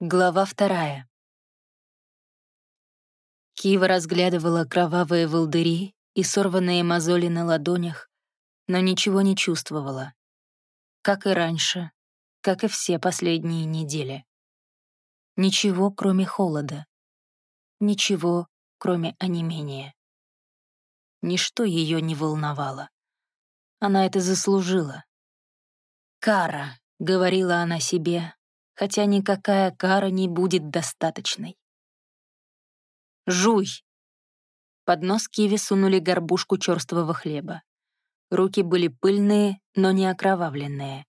Глава вторая. Кива разглядывала кровавые волдыри и сорванные мозоли на ладонях, но ничего не чувствовала. Как и раньше, как и все последние недели. Ничего, кроме холода. Ничего, кроме онемения. Ничто ее не волновало. Она это заслужила. «Кара», — говорила она себе, хотя никакая кара не будет достаточной. «Жуй!» Под нос Киви сунули горбушку черствого хлеба. Руки были пыльные, но не окровавленные.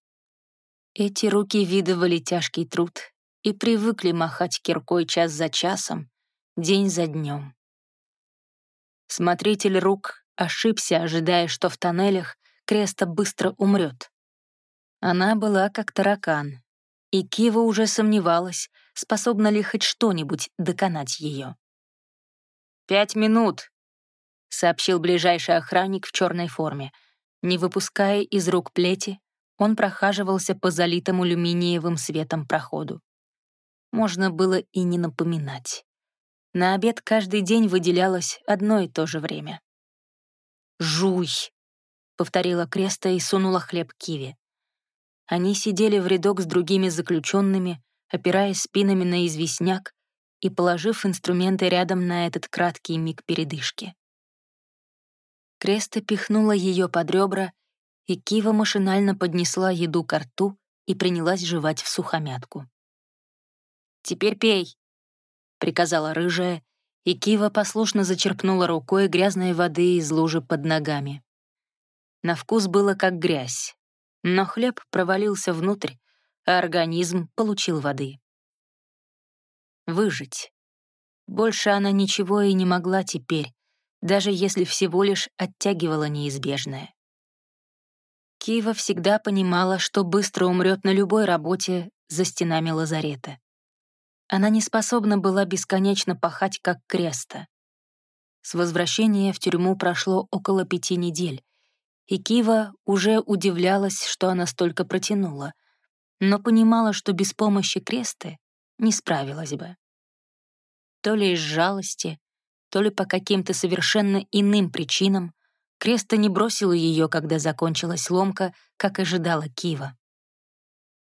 Эти руки видывали тяжкий труд и привыкли махать киркой час за часом, день за днем. Смотритель рук ошибся, ожидая, что в тоннелях Креста быстро умрет. Она была как таракан, и Кива уже сомневалась, способна ли хоть что-нибудь доконать ее. «Пять минут», — сообщил ближайший охранник в черной форме. Не выпуская из рук плети, он прохаживался по залитому алюминиевым светом проходу. Можно было и не напоминать. На обед каждый день выделялось одно и то же время. «Жуй!» — повторила Креста и сунула хлеб Киви. Они сидели в рядок с другими заключенными, опираясь спинами на известняк и положив инструменты рядом на этот краткий миг передышки. Креста пихнула ее под ребра, и Кива машинально поднесла еду к рту и принялась жевать в сухомятку. «Теперь пей», — приказала рыжая, и Кива послушно зачерпнула рукой грязной воды из лужи под ногами. На вкус было как грязь, но хлеб провалился внутрь, а организм получил воды. Выжить. Больше она ничего и не могла теперь, даже если всего лишь оттягивала неизбежное. Кива всегда понимала, что быстро умрет на любой работе за стенами лазарета. Она не способна была бесконечно пахать, как креста. С возвращения в тюрьму прошло около пяти недель, и Кива уже удивлялась, что она столько протянула, но понимала, что без помощи Кресты не справилась бы. То ли из жалости, то ли по каким-то совершенно иным причинам Креста не бросила ее, когда закончилась ломка, как ожидала Кива.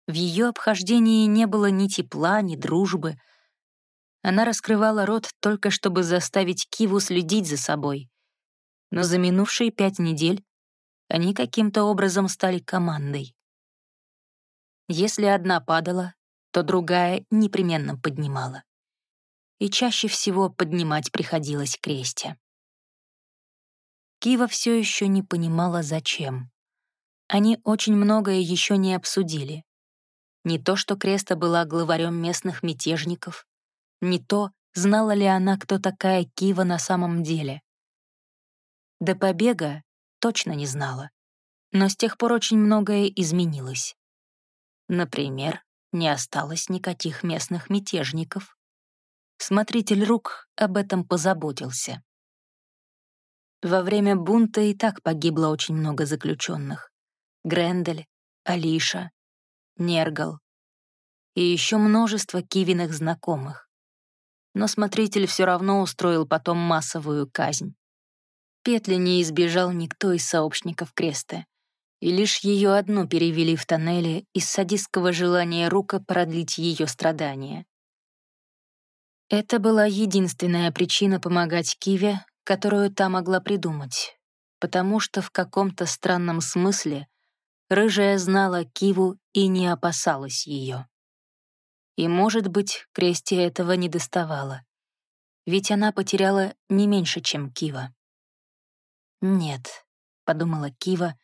В ее обхождении не было ни тепла, ни дружбы. Она раскрывала рот только чтобы заставить Киву следить за собой. Но за минувшие пять недель они каким-то образом стали командой. Если одна падала, то другая непременно поднимала. И чаще всего поднимать приходилось кресте. Кива все еще не понимала, зачем. Они очень многое еще не обсудили. Не то, что Креста была главарем местных мятежников, не то, знала ли она, кто такая Кива на самом деле. До побега точно не знала. Но с тех пор очень многое изменилось. Например, не осталось никаких местных мятежников. Смотритель рук об этом позаботился. Во время бунта и так погибло очень много заключенных. Грендель, Алиша, Нергал и еще множество Кивиных знакомых. Но смотритель все равно устроил потом массовую казнь. Петли не избежал никто из сообщников Креста, и лишь ее одну перевели в тоннеле из садистского желания Рука продлить ее страдания. Это была единственная причина помогать Киве, которую та могла придумать, потому что в каком-то странном смысле рыжая знала Киву и не опасалась ее. И, может быть, Кресте этого не доставало, ведь она потеряла не меньше, чем Кива. «Нет», — подумала Кива,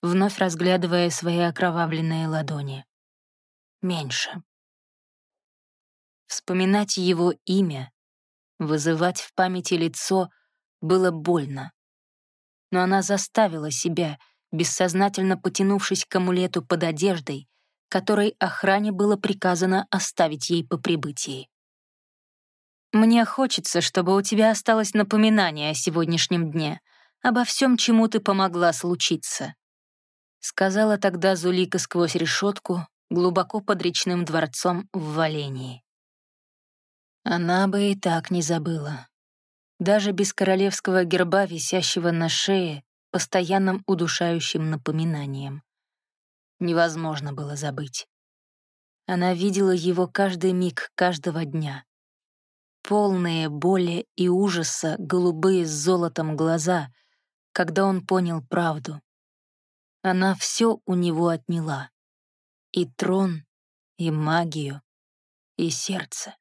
вновь разглядывая свои окровавленные ладони. «Меньше». Вспоминать его имя, вызывать в памяти лицо было больно. Но она заставила себя, бессознательно потянувшись к амулету под одеждой, которой охране было приказано оставить ей по прибытии. «Мне хочется, чтобы у тебя осталось напоминание о сегодняшнем дне», обо всем, чему ты помогла случиться», — сказала тогда Зулика сквозь решетку, глубоко под речным дворцом в Валении. Она бы и так не забыла. Даже без королевского герба, висящего на шее, постоянным удушающим напоминанием. Невозможно было забыть. Она видела его каждый миг каждого дня. Полные боли и ужаса голубые с золотом глаза, когда он понял правду. Она все у него отняла. И трон, и магию, и сердце.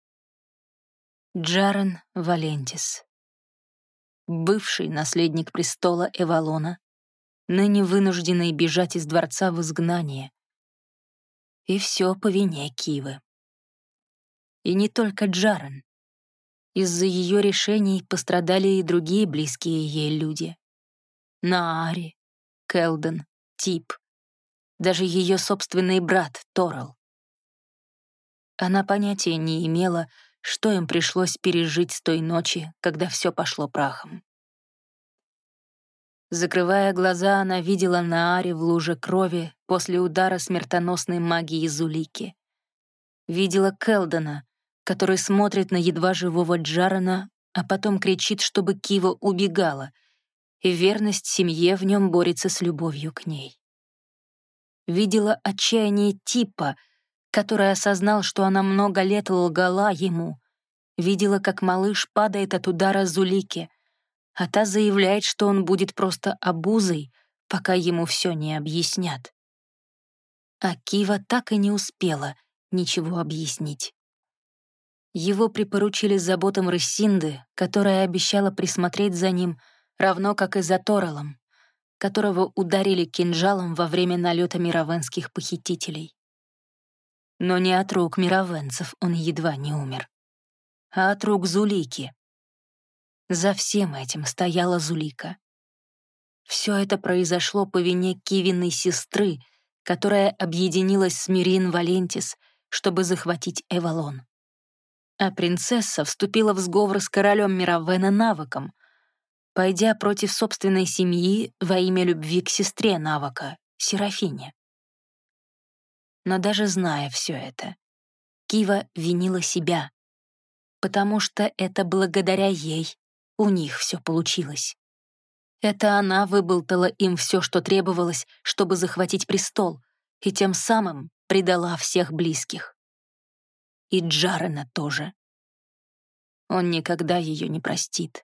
Джарен Валентис бывший наследник престола Эвалона, ныне вынужденный бежать из дворца в изгнание. И все по вине Кивы. И не только Джарен. Из-за ее решений пострадали и другие близкие ей люди. Наари, Келден, Тип, даже ее собственный брат Торал. Она понятия не имела, что им пришлось пережить с той ночи, когда все пошло прахом. Закрывая глаза, она видела Наари в луже крови после удара смертоносной магии Зулики. Видела Келдона, который смотрит на едва живого Джарана, а потом кричит, чтобы Кива убегала, и верность семье в нем борется с любовью к ней. Видела отчаяние Типа — который осознал, что она много лет лгала ему. Видела, как малыш падает от удара Зулики, а та заявляет, что он будет просто обузой, пока ему все не объяснят. А Кива так и не успела ничего объяснить. Его припоручили заботам Рысинды, которая обещала присмотреть за ним, равно как и за Торалом, которого ударили кинжалом во время налета мировенских похитителей. Но не от рук мировенцев он едва не умер, а от рук Зулики. За всем этим стояла Зулика. Все это произошло по вине Кивиной сестры, которая объединилась с Мирин Валентис, чтобы захватить Эвалон. А принцесса вступила в сговор с королем Мировена Навыком, пойдя против собственной семьи во имя любви к сестре Навыка, Серафине. Но даже зная все это, Кива винила себя, потому что это благодаря ей у них все получилось. Это она выболтала им все, что требовалось, чтобы захватить престол, и тем самым предала всех близких. И Джарена тоже. Он никогда ее не простит.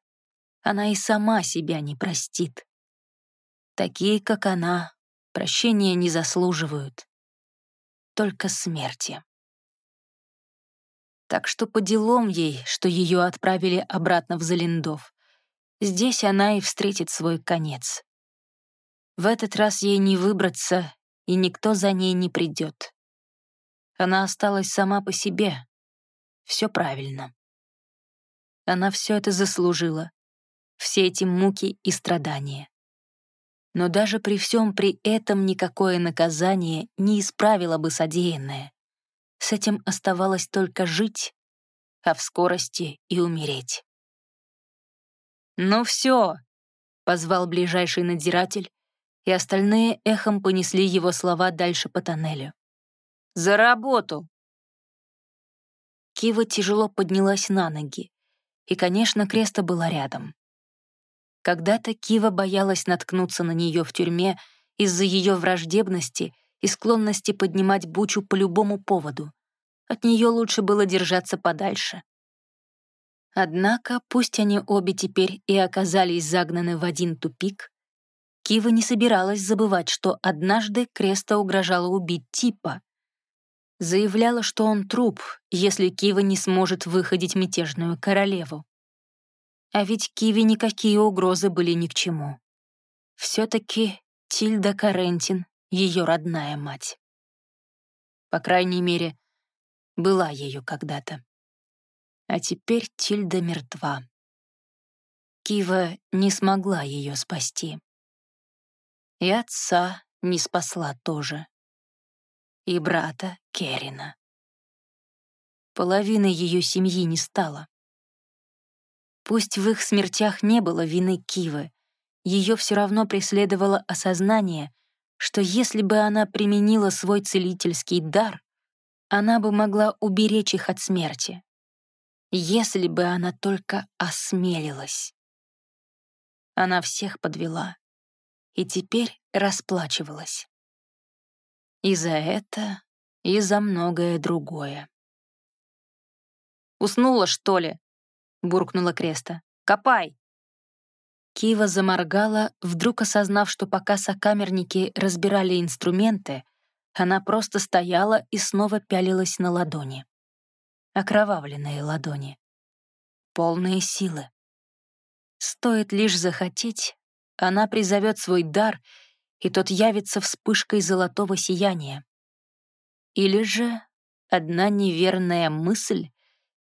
Она и сама себя не простит. Такие, как она, прощения не заслуживают только смерти. Так что по делам ей, что ее отправили обратно в Залиндов. Здесь она и встретит свой конец. В этот раз ей не выбраться, и никто за ней не придет. Она осталась сама по себе. Все правильно. Она все это заслужила. Все эти муки и страдания но даже при всем при этом никакое наказание не исправило бы содеянное. С этим оставалось только жить, а в скорости и умереть. «Ну все!» — позвал ближайший надзиратель, и остальные эхом понесли его слова дальше по тоннелю. «За работу!» Кива тяжело поднялась на ноги, и, конечно, Креста была рядом. Когда-то Кива боялась наткнуться на нее в тюрьме из-за ее враждебности и склонности поднимать бучу по любому поводу. От нее лучше было держаться подальше. Однако, пусть они обе теперь и оказались загнаны в один тупик, Кива не собиралась забывать, что однажды Креста угрожала убить Типа. Заявляла, что он труп, если Кива не сможет выходить мятежную королеву. А ведь Киви никакие угрозы были ни к чему. Все-таки Тильда Карентин — ее родная мать. По крайней мере, была ее когда-то. А теперь Тильда мертва. Кива не смогла ее спасти. И отца не спасла тоже. И брата Керина. Половины ее семьи не стало. Пусть в их смертях не было вины Кивы, ее все равно преследовало осознание, что если бы она применила свой целительский дар, она бы могла уберечь их от смерти. Если бы она только осмелилась. Она всех подвела и теперь расплачивалась. И за это, и за многое другое. «Уснула, что ли?» — буркнула Креста. «Копай!» Кива заморгала, вдруг осознав, что пока сокамерники разбирали инструменты, она просто стояла и снова пялилась на ладони. Окровавленные ладони. Полные силы. Стоит лишь захотеть, она призовет свой дар, и тот явится вспышкой золотого сияния. Или же одна неверная мысль,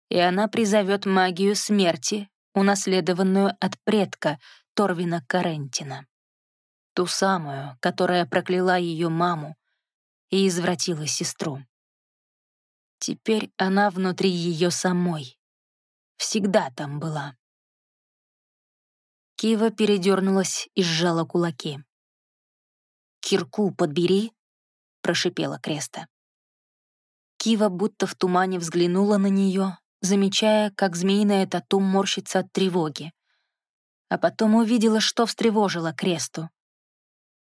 и она призовет магию смерти, унаследованную от предка Торвина Карентина. Ту самую, которая прокляла ее маму и извратила сестру. Теперь она внутри ее самой. Всегда там была. Кива передернулась и сжала кулаки. «Кирку подбери», — прошипела Креста. Кива будто в тумане взглянула на нее, замечая, как змеиная тату морщится от тревоги. А потом увидела, что встревожило Кресту.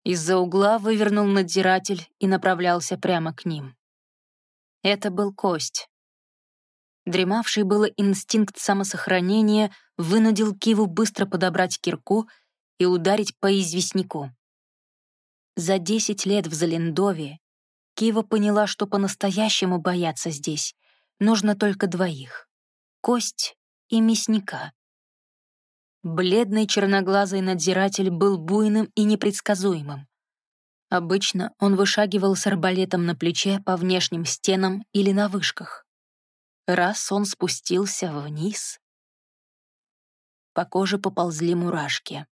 Из-за угла вывернул надзиратель и направлялся прямо к ним. Это был Кость. Дремавший было инстинкт самосохранения вынудил Киву быстро подобрать кирку и ударить по известняку. За десять лет в Залендове Кива поняла, что по-настоящему бояться здесь нужно только двоих — Кость и Мясника. Бледный черноглазый надзиратель был буйным и непредсказуемым. Обычно он вышагивал с арбалетом на плече по внешним стенам или на вышках. Раз он спустился вниз... По коже поползли мурашки.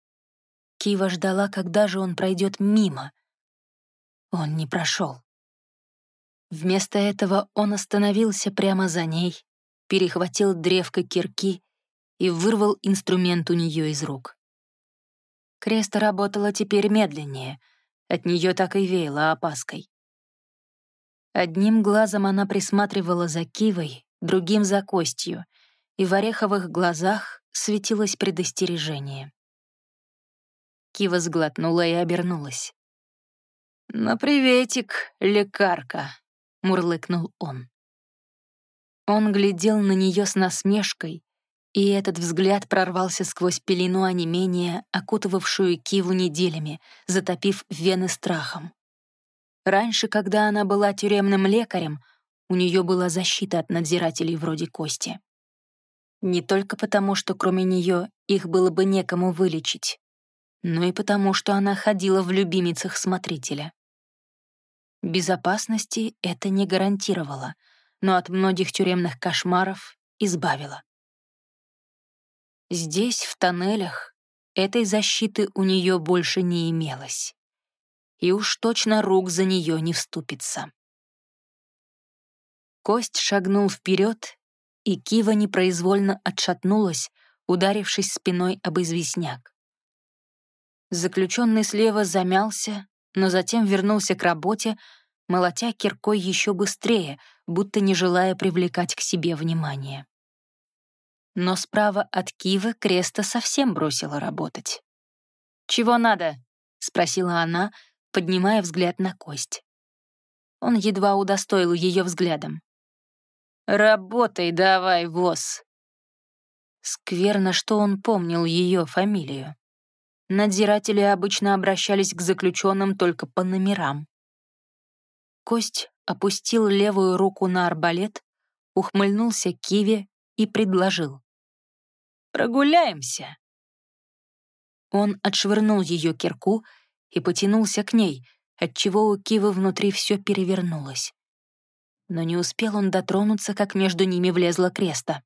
Кива ждала, когда же он пройдет мимо. Он не прошел. Вместо этого он остановился прямо за ней, перехватил древко кирки и вырвал инструмент у нее из рук. Креста работала теперь медленнее, от нее так и веяло опаской. Одним глазом она присматривала за Кивой, другим — за костью, и в ореховых глазах светилось предостережение. Кива сглотнула и обернулась. «На приветик, лекарка», — мурлыкнул он. Он глядел на нее с насмешкой, и этот взгляд прорвался сквозь пелену онемения, окутывавшую Киву неделями, затопив вены страхом. Раньше, когда она была тюремным лекарем, у нее была защита от надзирателей вроде Кости. Не только потому, что кроме нее их было бы некому вылечить, но и потому, что она ходила в любимицах смотрителя. Безопасности это не гарантировало, но от многих тюремных кошмаров избавило. Здесь, в тоннелях, этой защиты у нее больше не имелось. И уж точно рук за нее не вступится. Кость шагнул вперед, и Кива непроизвольно отшатнулась, ударившись спиной об известняк. Заключенный слева замялся, но затем вернулся к работе, молотя киркой еще быстрее, будто не желая привлекать к себе внимание. Но справа от Кивы Креста совсем бросила работать. «Чего надо?» — спросила она, поднимая взгляд на кость. Он едва удостоил ее взглядом. «Работай давай, воз!» Скверно, что он помнил ее фамилию. Надзиратели обычно обращались к заключенным только по номерам. Кость опустил левую руку на арбалет, ухмыльнулся Киви и предложил. «Прогуляемся!» Он отшвырнул ее кирку и потянулся к ней, отчего у Кивы внутри все перевернулось но не успел он дотронуться, как между ними влезла креста.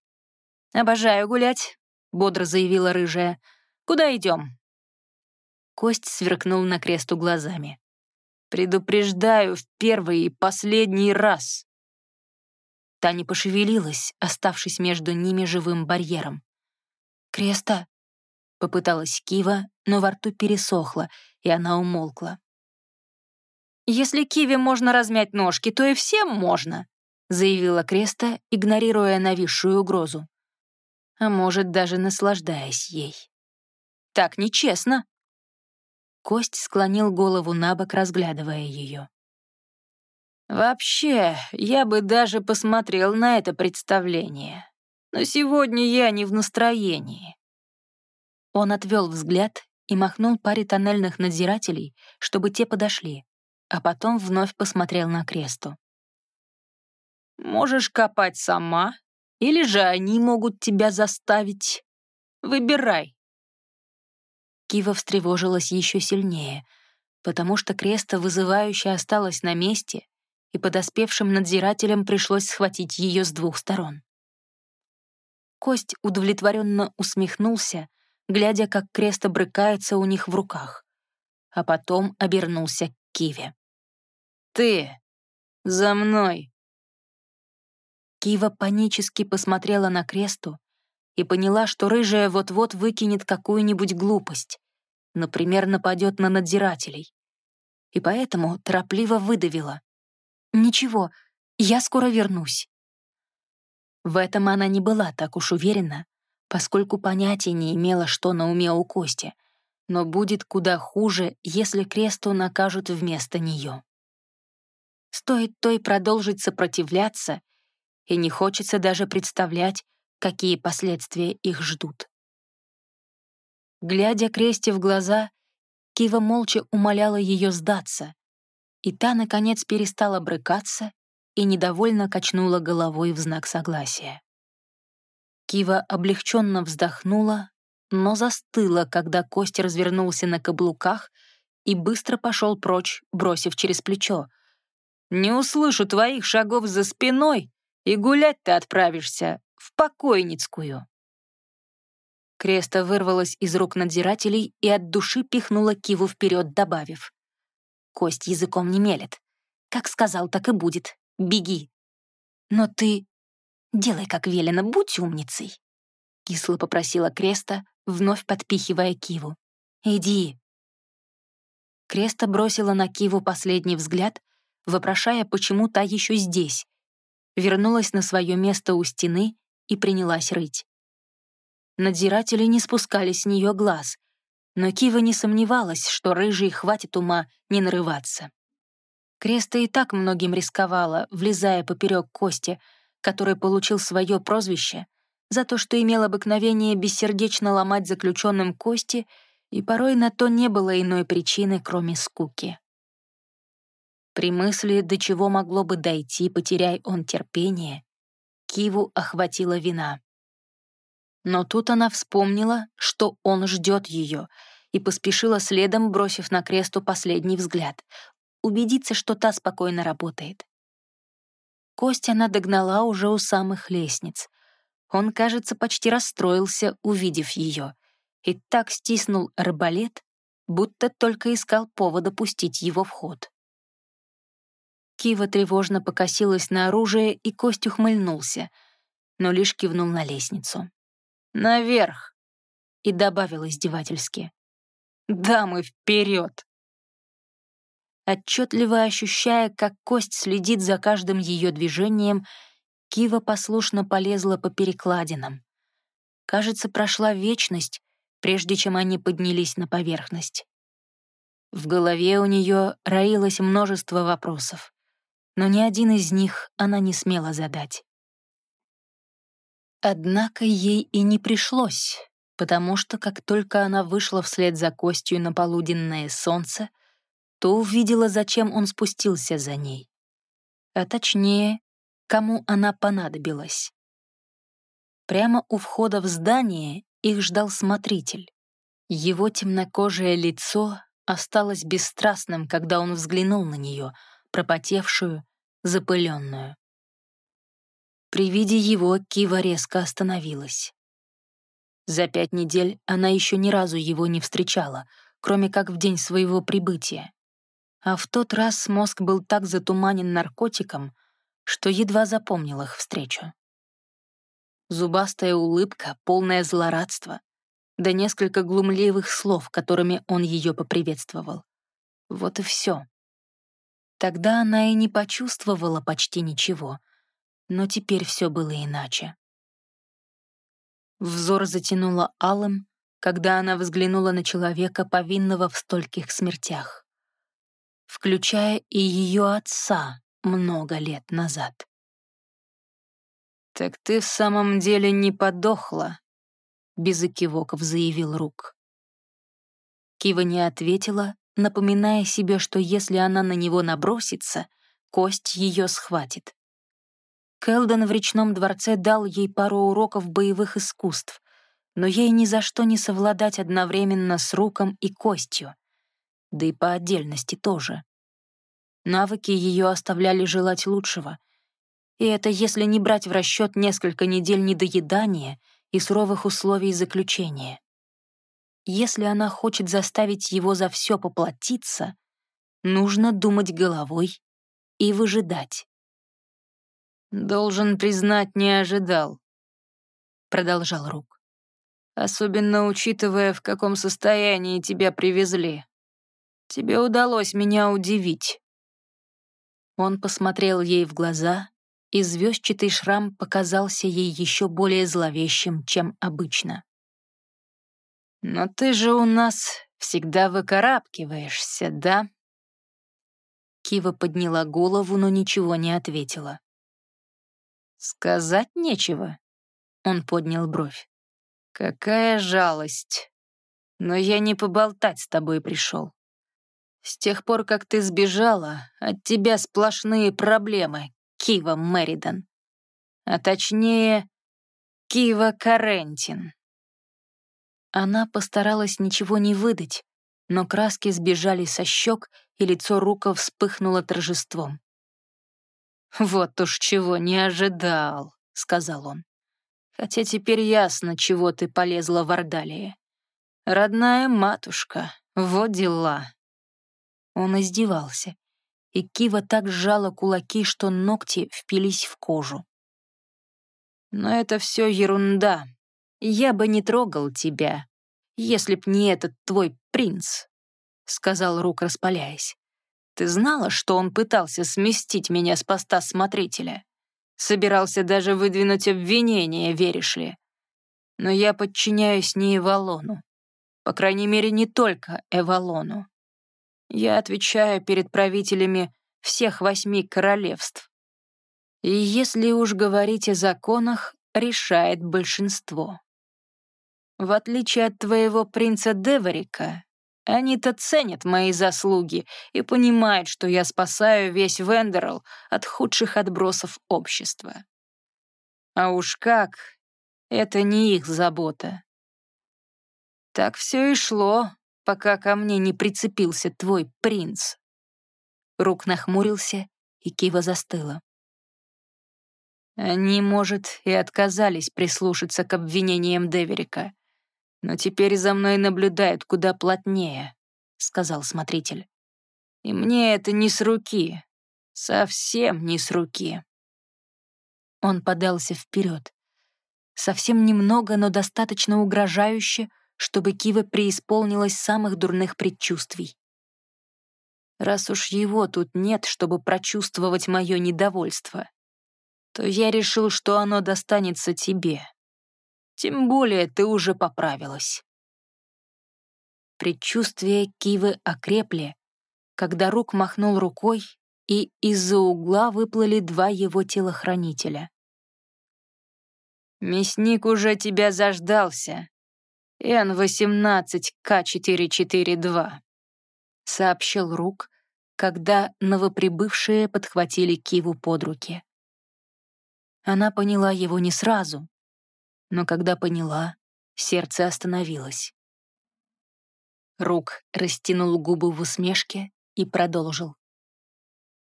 «Обожаю гулять», — бодро заявила рыжая. «Куда идем?» Кость сверкнул на кресту глазами. «Предупреждаю в первый и последний раз!» Та не пошевелилась, оставшись между ними живым барьером. «Креста?» — попыталась Кива, но во рту пересохло, и она умолкла. «Если Киви можно размять ножки, то и всем можно», — заявила Креста, игнорируя нависшую угрозу. а может, даже наслаждаясь ей. «Так нечестно!» Кость склонил голову на бок, разглядывая ее. «Вообще, я бы даже посмотрел на это представление. Но сегодня я не в настроении». Он отвел взгляд и махнул паре тоннельных надзирателей, чтобы те подошли, а потом вновь посмотрел на кресту. «Можешь копать сама, или же они могут тебя заставить. Выбирай». Кива встревожилась еще сильнее, потому что креста вызывающе осталась на месте и подоспевшим надзирателям пришлось схватить ее с двух сторон. Кость удовлетворенно усмехнулся, глядя, как креста брыкается у них в руках, а потом обернулся к Киве. «Ты! За мной!» Кива панически посмотрела на кресту и поняла, что рыжая вот-вот выкинет какую-нибудь глупость, например, нападет на надзирателей. И поэтому торопливо выдавила. «Ничего, я скоро вернусь». В этом она не была так уж уверена, поскольку понятия не имела, что на уме у Кости, но будет куда хуже, если кресту накажут вместо нее. Стоит той продолжить сопротивляться, и не хочется даже представлять, какие последствия их ждут. Глядя Кресте в глаза, Кива молча умоляла ее сдаться, и та, наконец, перестала брыкаться и недовольно качнула головой в знак согласия. Кива облегченно вздохнула, но застыла, когда Костя развернулся на каблуках и быстро пошел прочь, бросив через плечо. «Не услышу твоих шагов за спиной, и гулять ты отправишься в покойницкую». Креста вырвалась из рук надзирателей и от души пихнула Киву вперед, добавив кость языком не мелет. Как сказал, так и будет. Беги. Но ты... Делай, как велено, будь умницей. Кисло попросила Креста, вновь подпихивая Киву. «Иди». Креста бросила на Киву последний взгляд, вопрошая, почему та еще здесь. Вернулась на свое место у стены и принялась рыть. Надзиратели не спускали с нее глаз, но Кива не сомневалась, что рыжий хватит ума не нарываться. Креста и так многим рисковала, влезая поперек Кости, который получил свое прозвище за то, что имел обыкновение бессердечно ломать заключенным кости, и порой на то не было иной причины, кроме скуки. При мысли, до чего могло бы дойти, потеряй он терпение, Киву охватила вина. Но тут она вспомнила, что он ждет ее, и поспешила следом, бросив на кресту последний взгляд, убедиться, что та спокойно работает. Кость она догнала уже у самых лестниц. Он, кажется, почти расстроился, увидев ее, и так стиснул арбалет, будто только искал повода пустить его в ход. Кива тревожно покосилась на оружие, и Кость ухмыльнулся, но лишь кивнул на лестницу. «Наверх!» и добавил издевательски. «Дамы, вперед!» Отчетливо ощущая, как кость следит за каждым ее движением, Кива послушно полезла по перекладинам. Кажется, прошла вечность, прежде чем они поднялись на поверхность. В голове у нее роилось множество вопросов, но ни один из них она не смела задать. Однако ей и не пришлось, потому что как только она вышла вслед за костью на полуденное солнце, то увидела, зачем он спустился за ней. А точнее, кому она понадобилась. Прямо у входа в здание их ждал смотритель. Его темнокожее лицо осталось бесстрастным, когда он взглянул на нее, пропотевшую, запыленную. При виде его Кива резко остановилась. За пять недель она еще ни разу его не встречала, кроме как в день своего прибытия. А в тот раз мозг был так затуманен наркотиком, что едва запомнил их встречу. Зубастая улыбка, полное злорадство, да несколько глумливых слов, которыми он ее поприветствовал. Вот и все. Тогда она и не почувствовала почти ничего, но теперь все было иначе. Взор затянуло алым, когда она взглянула на человека, повинного в стольких смертях, включая и ее отца много лет назад. «Так ты в самом деле не подохла», — без экивоков заявил Рук. Кива не ответила, напоминая себе, что если она на него набросится, кость ее схватит. Келден в речном дворце дал ей пару уроков боевых искусств, но ей ни за что не совладать одновременно с руком и костью, да и по отдельности тоже. Навыки ее оставляли желать лучшего, и это если не брать в расчет несколько недель недоедания и суровых условий заключения. Если она хочет заставить его за все поплатиться, нужно думать головой и выжидать. «Должен признать, не ожидал», — продолжал Рук. «Особенно учитывая, в каком состоянии тебя привезли. Тебе удалось меня удивить». Он посмотрел ей в глаза, и звездчатый шрам показался ей еще более зловещим, чем обычно. «Но ты же у нас всегда выкарабкиваешься, да?» Кива подняла голову, но ничего не ответила. «Сказать нечего», — он поднял бровь. «Какая жалость. Но я не поболтать с тобой пришел. С тех пор, как ты сбежала, от тебя сплошные проблемы, Кива Мэридан. А точнее, Кива Карентин». Она постаралась ничего не выдать, но краски сбежали со щек, и лицо Рука вспыхнуло торжеством. «Вот уж чего не ожидал», — сказал он. «Хотя теперь ясно, чего ты полезла в Ордалии. Родная матушка, вот дела». Он издевался, и Кива так сжала кулаки, что ногти впились в кожу. «Но это все ерунда. Я бы не трогал тебя, если б не этот твой принц», — сказал Рук, распаляясь. Ты знала, что он пытался сместить меня с поста смотрителя? Собирался даже выдвинуть обвинение, веришь ли? Но я подчиняюсь не Эвалону. По крайней мере, не только Эвалону. Я отвечаю перед правителями всех восьми королевств. И если уж говорить о законах, решает большинство. В отличие от твоего принца Деворика, они-то ценят мои заслуги и понимают, что я спасаю весь Вендерл от худших отбросов общества. А уж как, это не их забота. Так все и шло, пока ко мне не прицепился твой принц. Рук нахмурился, и Кива застыла. Они, может, и отказались прислушаться к обвинениям Деверика, «Но теперь за мной наблюдают куда плотнее», — сказал смотритель. «И мне это не с руки. Совсем не с руки». Он подался вперед. Совсем немного, но достаточно угрожающе, чтобы Кива преисполнилась самых дурных предчувствий. Раз уж его тут нет, чтобы прочувствовать мое недовольство, то я решил, что оно достанется тебе. Тем более ты уже поправилась. Предчувствия Кивы окрепли, когда Рук махнул рукой, и из-за угла выплыли два его телохранителя. «Мясник уже тебя заждался. Н-18К442», — сообщил Рук, когда новоприбывшие подхватили Киву под руки. Она поняла его не сразу, но когда поняла, сердце остановилось. Рук растянул губы в усмешке и продолжил.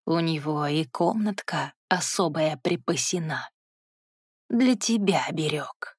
«У него и комнатка особая припасена. Для тебя берег».